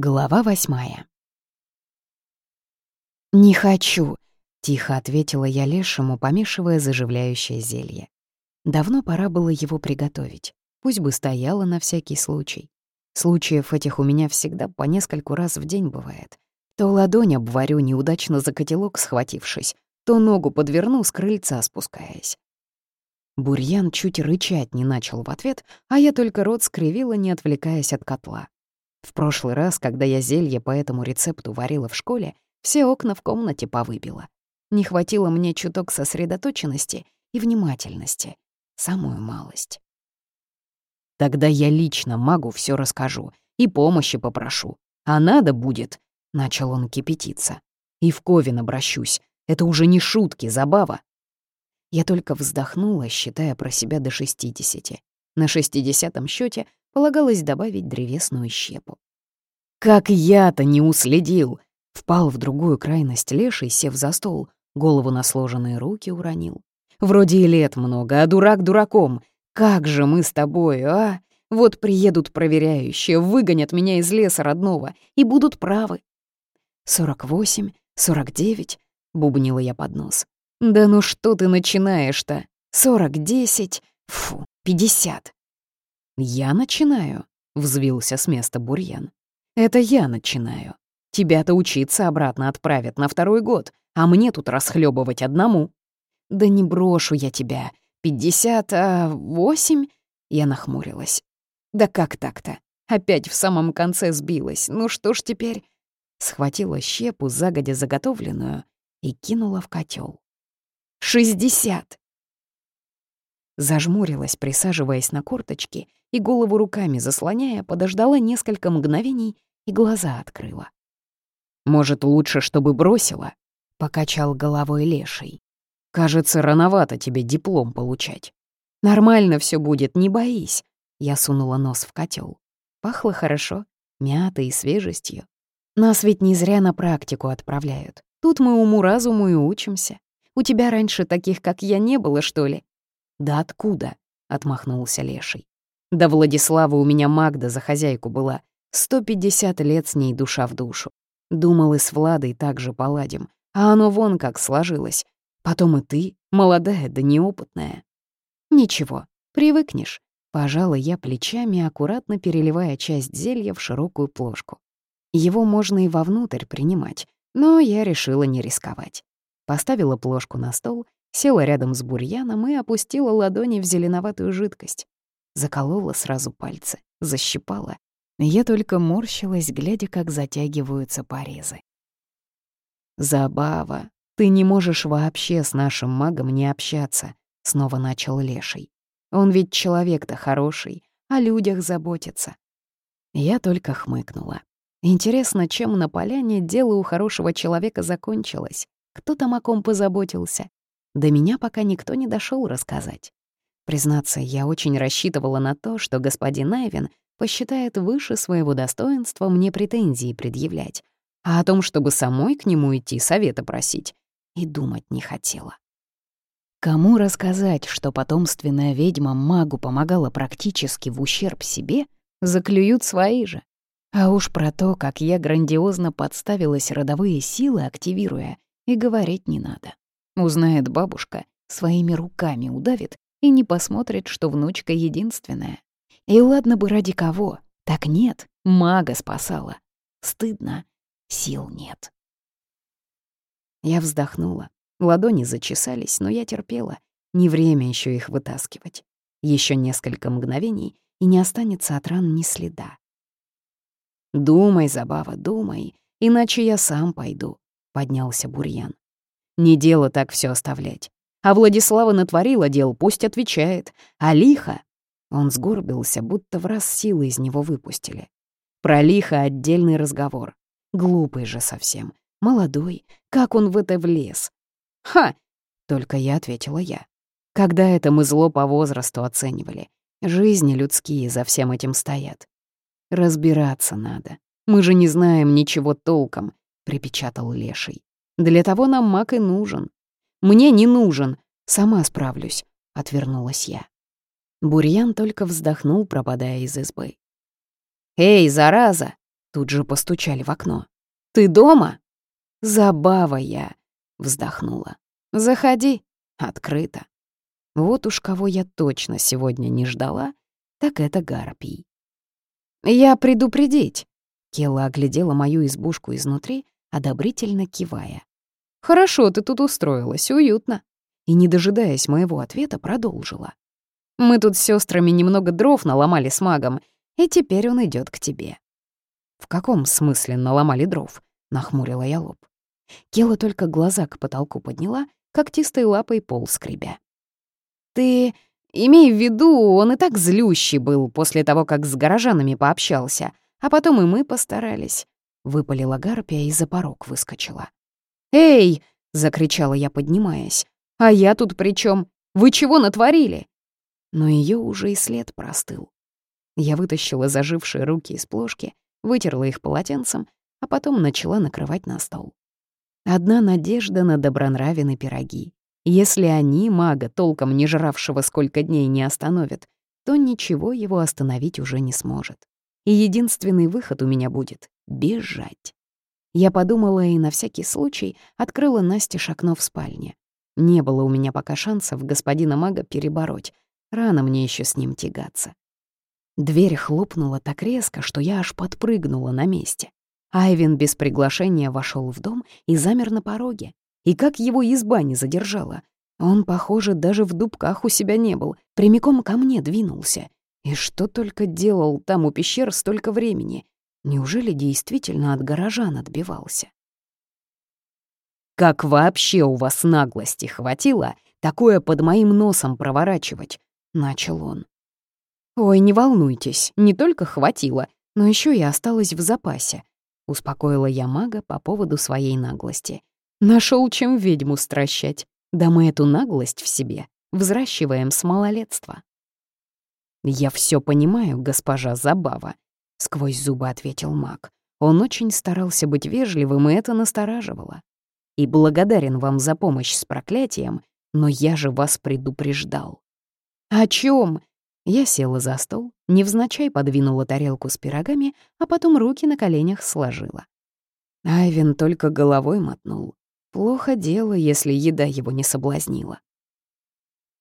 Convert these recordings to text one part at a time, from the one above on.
Глава восьмая. «Не хочу», — тихо ответила я лешему, помешивая заживляющее зелье. Давно пора было его приготовить. Пусть бы стояло на всякий случай. Случаев этих у меня всегда по нескольку раз в день бывает. То ладонь обварю, неудачно за котелок схватившись, то ногу подверну, с крыльца спускаясь. Бурьян чуть рычать не начал в ответ, а я только рот скривила, не отвлекаясь от котла. В прошлый раз, когда я зелье по этому рецепту варила в школе, все окна в комнате повыбило. Не хватило мне чуток сосредоточенности и внимательности. Самую малость. Тогда я лично магу все расскажу и помощи попрошу. А надо будет, — начал он кипятиться. И в Ковен обращусь. Это уже не шутки, забава. Я только вздохнула, считая про себя до шестидесяти. На шестидесятом счете полагалось добавить древесную щепу. «Как я-то не уследил!» Впал в другую крайность леший, сев за стол, голову на сложенные руки уронил. «Вроде и лет много, а дурак дураком. Как же мы с тобой, а? Вот приедут проверяющие, выгонят меня из леса родного и будут правы». «Сорок восемь, сорок девять», — бубнила я под нос. «Да ну что ты начинаешь-то? Сорок десять, фу, пятьдесят». «Я начинаю», — взвился с места Бурьян. «Это я начинаю. Тебя-то учиться обратно отправят на второй год, а мне тут расхлебывать одному». «Да не брошу я тебя. Пятьдесят, а восемь?» Я нахмурилась. «Да как так-то? Опять в самом конце сбилась. Ну что ж теперь?» Схватила щепу, загодя заготовленную, и кинула в котел. «Шестьдесят!» Зажмурилась, присаживаясь на корточки, и голову руками заслоняя, подождала несколько мгновений и глаза открыла. «Может, лучше, чтобы бросила?» — покачал головой леший. «Кажется, рановато тебе диплом получать. Нормально все будет, не боись». Я сунула нос в котел. Пахло хорошо, мятой и свежестью. Нас ведь не зря на практику отправляют. Тут мы уму-разуму и учимся. У тебя раньше таких, как я, не было, что ли? «Да откуда?» — отмахнулся Леший. «Да Владислава у меня Магда за хозяйку была. Сто пятьдесят лет с ней душа в душу. Думал, и с Владой так же поладим. А оно вон как сложилось. Потом и ты, молодая да неопытная». «Ничего, привыкнешь». Пожала я плечами, аккуратно переливая часть зелья в широкую плошку. Его можно и вовнутрь принимать, но я решила не рисковать. Поставила плошку на стол села рядом с бурьяном и опустила ладони в зеленоватую жидкость. Заколола сразу пальцы, защипала. Я только морщилась, глядя, как затягиваются порезы. «Забава, ты не можешь вообще с нашим магом не общаться», — снова начал Леший. «Он ведь человек-то хороший, о людях заботится». Я только хмыкнула. Интересно, чем на поляне дело у хорошего человека закончилось? Кто там о ком позаботился? До меня пока никто не дошел рассказать. Признаться, я очень рассчитывала на то, что господин Айвен посчитает выше своего достоинства мне претензии предъявлять, а о том, чтобы самой к нему идти совета просить, и думать не хотела. Кому рассказать, что потомственная ведьма магу помогала практически в ущерб себе, заклюют свои же. А уж про то, как я грандиозно подставилась родовые силы, активируя, и говорить не надо. Узнает бабушка, своими руками удавит и не посмотрит, что внучка единственная. И ладно бы ради кого, так нет, мага спасала. Стыдно, сил нет. Я вздохнула. Ладони зачесались, но я терпела. Не время еще их вытаскивать. Еще несколько мгновений, и не останется от ран ни следа. «Думай, Забава, думай, иначе я сам пойду», — поднялся Бурьян. Не дело так все оставлять. А Владислава натворила дел, пусть отвечает. А лихо... Он сгорбился, будто в раз силы из него выпустили. Про лихо отдельный разговор. Глупый же совсем. Молодой. Как он в это влез? «Ха!» — только я ответила я. Когда это мы зло по возрасту оценивали? Жизни людские за всем этим стоят. Разбираться надо. Мы же не знаем ничего толком, — припечатал Леший. Для того нам маг и нужен. Мне не нужен, сама справлюсь, — отвернулась я. Бурьян только вздохнул, пропадая из избы. «Эй, зараза!» Тут же постучали в окно. «Ты дома?» «Забава я», — вздохнула. «Заходи, открыто». Вот уж кого я точно сегодня не ждала, так это Гарпий. «Я предупредить», — Кела оглядела мою избушку изнутри, одобрительно кивая. «Хорошо ты тут устроилась, уютно». И, не дожидаясь моего ответа, продолжила. «Мы тут с сестрами немного дров наломали с магом, и теперь он идет к тебе». «В каком смысле наломали дров?» — нахмурила я лоб. Кела только глаза к потолку подняла, когтистой лапой пол скребя. «Ты имей в виду, он и так злющий был после того, как с горожанами пообщался, а потом и мы постарались», — выпалила гарпия и за порог выскочила. «Эй!» — закричала я, поднимаясь. «А я тут при чем? Вы чего натворили?» Но ее уже и след простыл. Я вытащила зажившие руки из плошки, вытерла их полотенцем, а потом начала накрывать на стол. Одна надежда на добронравен пироги. Если они мага, толком не жравшего сколько дней, не остановят, то ничего его остановить уже не сможет. И единственный выход у меня будет — бежать. Я подумала и на всякий случай открыла Насте окно в спальне. Не было у меня пока шансов господина мага перебороть. Рано мне еще с ним тягаться. Дверь хлопнула так резко, что я аж подпрыгнула на месте. Айвин без приглашения вошел в дом и замер на пороге. И как его изба не задержала. Он, похоже, даже в дубках у себя не был, прямиком ко мне двинулся. И что только делал там у пещер столько времени? Неужели действительно от горожан отбивался? «Как вообще у вас наглости хватило такое под моим носом проворачивать?» — начал он. «Ой, не волнуйтесь, не только хватило, но еще и осталось в запасе», — успокоила я мага по поводу своей наглости. Нашел чем ведьму стращать. Да мы эту наглость в себе взращиваем с малолетства. «Я все понимаю, госпожа Забава», — сквозь зубы ответил маг. Он очень старался быть вежливым, и это настораживало. «И благодарен вам за помощь с проклятием, но я же вас предупреждал». «О чем? Я села за стол, невзначай подвинула тарелку с пирогами, а потом руки на коленях сложила. Айвен только головой мотнул. Плохо дело, если еда его не соблазнила.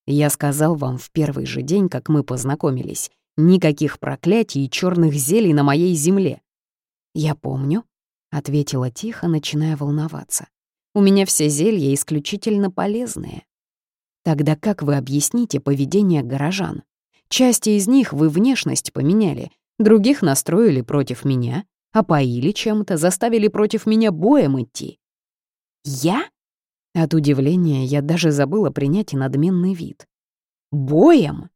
Я сказал вам в первый же день, как мы познакомились, никаких проклятий и черных зелий на моей земле. Я помню, — ответила тихо, начиная волноваться. «У меня все зелья исключительно полезные». «Тогда как вы объясните поведение горожан? Части из них вы внешность поменяли, других настроили против меня, опоили чем-то, заставили против меня боем идти. Я? От удивления я даже забыла принять и надменный вид. Боем?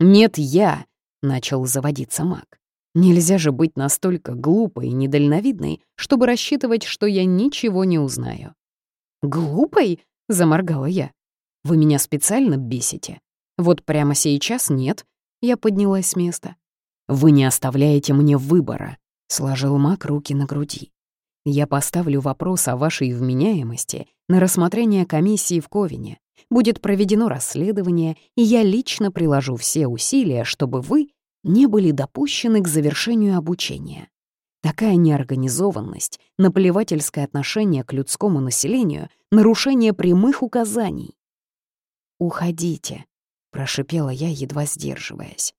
Нет, я, начал заводиться маг. Нельзя же быть настолько глупой и недальновидной, чтобы рассчитывать, что я ничего не узнаю. «Глупой?» — заморгала я. «Вы меня специально бесите?» Вот прямо сейчас нет. Я поднялась с места. «Вы не оставляете мне выбора», — сложил маг руки на груди. «Я поставлю вопрос о вашей вменяемости на рассмотрение комиссии в Ковине. Будет проведено расследование, и я лично приложу все усилия, чтобы вы не были допущены к завершению обучения. Такая неорганизованность, наплевательское отношение к людскому населению, нарушение прямых указаний. «Уходите», прошипела я, едва сдерживаясь.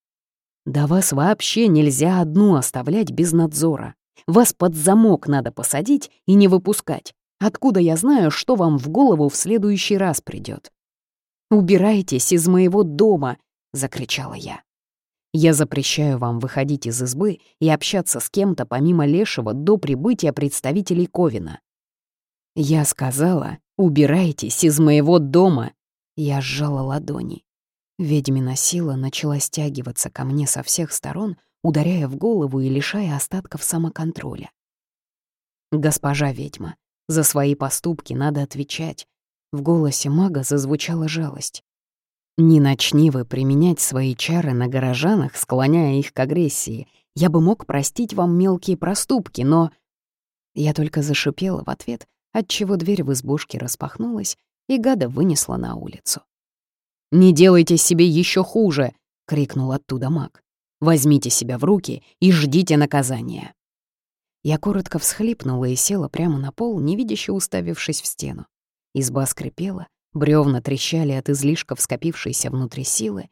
«Да вас вообще нельзя одну оставлять без надзора. Вас под замок надо посадить и не выпускать. Откуда я знаю, что вам в голову в следующий раз придет? «Убирайтесь из моего дома!» — закричала я. «Я запрещаю вам выходить из избы и общаться с кем-то помимо Лешего до прибытия представителей Ковина». Я сказала, «Убирайтесь из моего дома!» Я сжала ладони. Ведьмина сила начала стягиваться ко мне со всех сторон, ударяя в голову и лишая остатков самоконтроля. «Госпожа ведьма, за свои поступки надо отвечать». В голосе мага зазвучала жалость. «Не начни вы применять свои чары на горожанах, склоняя их к агрессии. Я бы мог простить вам мелкие проступки, но...» Я только зашипела в ответ, отчего дверь в избушке распахнулась, и гада вынесла на улицу. «Не делайте себе еще хуже!» — крикнул оттуда маг. «Возьмите себя в руки и ждите наказания». Я коротко всхлипнула и села прямо на пол, невидяще уставившись в стену. Изба скрипела, бревна трещали от излишков скопившейся внутри силы.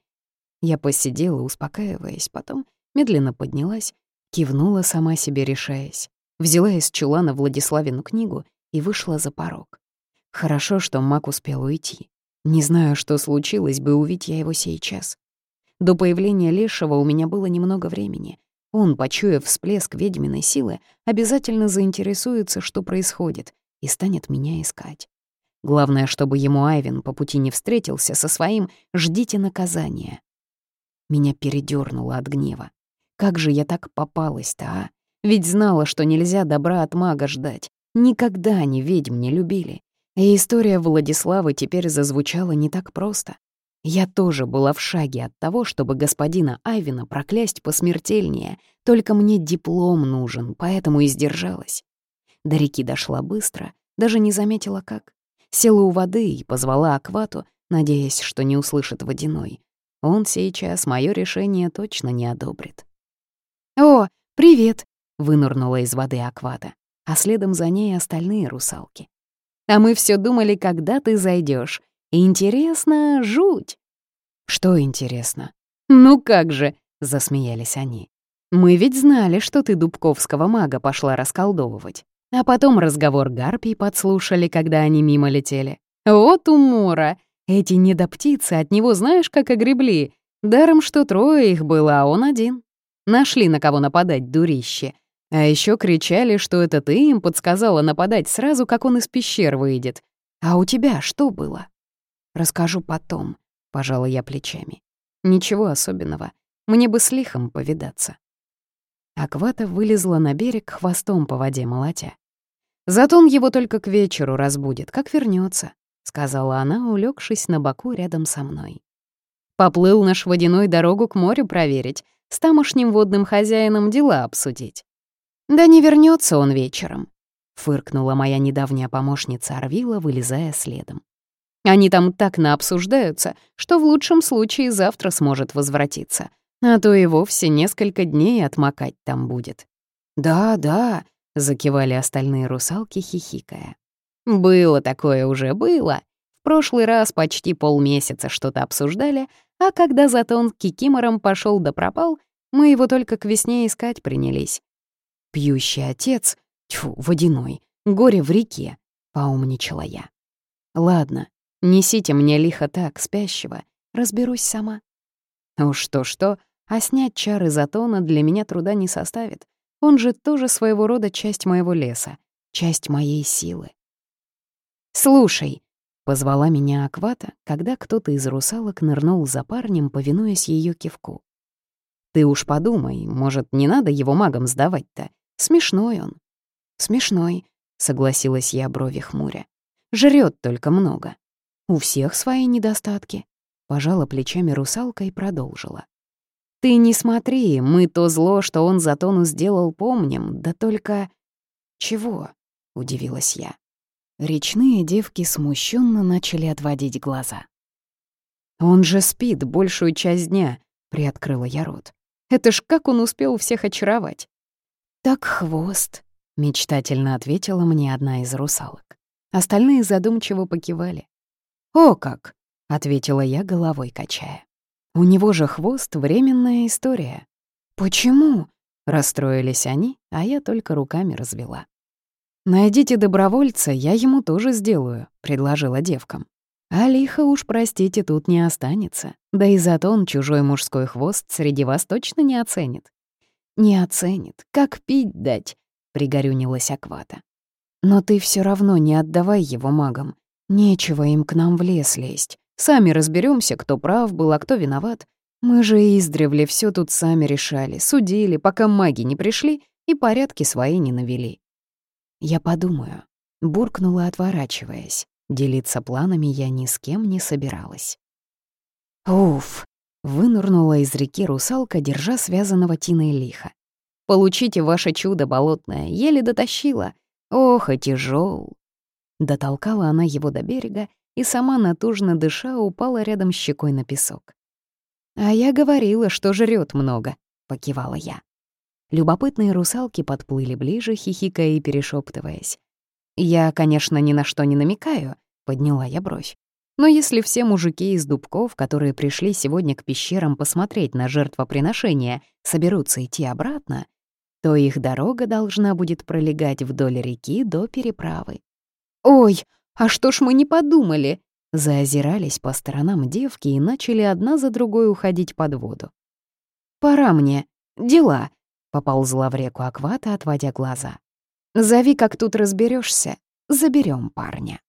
Я посидела, успокаиваясь, потом медленно поднялась, кивнула сама себе, решаясь. Взяла из чулана Владиславину книгу и вышла за порог. Хорошо, что маг успел уйти. Не знаю, что случилось бы, увидеть я его сейчас. До появления Лешего у меня было немного времени. Он, почуяв всплеск ведьминой силы, обязательно заинтересуется, что происходит, и станет меня искать. Главное, чтобы ему Айвен по пути не встретился со своим «ждите наказания». Меня передёрнуло от гнева. Как же я так попалась-то, а? Ведь знала, что нельзя добра от мага ждать. Никогда они ведьм не любили. И история Владиславы теперь зазвучала не так просто. Я тоже была в шаге от того, чтобы господина Айвина проклясть посмертельнее, только мне диплом нужен, поэтому и сдержалась. До реки дошла быстро, даже не заметила как. Села у воды и позвала Аквату, надеясь, что не услышит водяной. Он сейчас мое решение точно не одобрит. «О, привет!» — вынырнула из воды Аквата, а следом за ней остальные русалки. «А мы все думали, когда ты зайдешь. Интересно, жуть!» «Что интересно?» «Ну как же!» — засмеялись они. «Мы ведь знали, что ты дубковского мага пошла расколдовывать. А потом разговор гарпий подслушали, когда они мимо летели. Вот умора! Эти недоптицы от него знаешь, как огребли. Даром, что трое их было, а он один. Нашли на кого нападать, дурище. А еще кричали, что это ты им подсказала нападать сразу, как он из пещер выйдет. А у тебя что было? Расскажу потом, пожала я плечами. Ничего особенного. Мне бы с лихом повидаться. Аквата вылезла на берег хвостом по воде молотя. Зато он его только к вечеру разбудит, как вернется, сказала она, улегшись на боку рядом со мной. Поплыл наш водяной дорогу к морю проверить, с тамошним водным хозяином дела обсудить. «Да не вернется он вечером», — фыркнула моя недавняя помощница Арвила, вылезая следом. «Они там так наобсуждаются, что в лучшем случае завтра сможет возвратиться, а то и вовсе несколько дней отмокать там будет». «Да, да», — закивали остальные русалки, хихикая. «Было такое уже, было. В прошлый раз почти полмесяца что-то обсуждали, а когда Затон кикиморам пошел да пропал, мы его только к весне искать принялись. Пьющий отец, тьфу, водяной, горе в реке, поумничала я. Ладно, несите мне лихо так, спящего, разберусь сама. Уж то-что, а снять чары Затона для меня труда не составит. Он же тоже своего рода часть моего леса, часть моей силы. «Слушай», Позвала меня Аквата, когда кто-то из русалок нырнул за парнем, повинуясь ее кивку. «Ты уж подумай, может, не надо его магам сдавать-то? Смешной он». «Смешной», — согласилась я брови хмуря. Жрет только много. У всех свои недостатки». Пожала плечами русалка и продолжила. «Ты не смотри, мы то зло, что он за тону сделал, помним, да только...» «Чего?» — удивилась я. Речные девки смущенно начали отводить глаза. «Он же спит большую часть дня», — приоткрыла я рот. «Это ж как он успел всех очаровать?» «Так хвост», — мечтательно ответила мне одна из русалок. Остальные задумчиво покивали. «О как!» — ответила я, головой качая. «У него же хвост — временная история». «Почему?» — расстроились они, а я только руками развела. «Найдите добровольца, я ему тоже сделаю», — предложила девкам. А лихо уж, простите, тут не останется. Да и зато он чужой мужской хвост среди вас точно не оценит. «Не оценит. Как пить дать?» — пригорюнилась Аквата. «Но ты все равно не отдавай его магам. Нечего им к нам в лес лезть. Сами разберемся, кто прав был, а кто виноват. Мы же издревле все тут сами решали, судили, пока маги не пришли и порядки свои не навели. «Я подумаю», — буркнула, отворачиваясь. Делиться планами я ни с кем не собиралась. «Уф!» — вынырнула из реки русалка, держа связанного Тиной лиха. «Получите ваше чудо болотное, еле дотащила. Ох, и тяжел!» Дотолкала она его до берега и сама натужно дыша упала рядом щекой на песок. «А я говорила, что жрет много», — покивала я. Любопытные русалки подплыли ближе, хихикая и перешептываясь. «Я, конечно, ни на что не намекаю», — подняла я бровь. «Но если все мужики из дубков, которые пришли сегодня к пещерам посмотреть на жертвоприношение, соберутся идти обратно, то их дорога должна будет пролегать вдоль реки до переправы. «Ой, а что ж мы не подумали?» Заозирались по сторонам девки и начали одна за другой уходить под воду. «Пора мне. Дела», — поползла в реку Аквата, отводя глаза. «Зови, как тут разберешься. Заберем парня».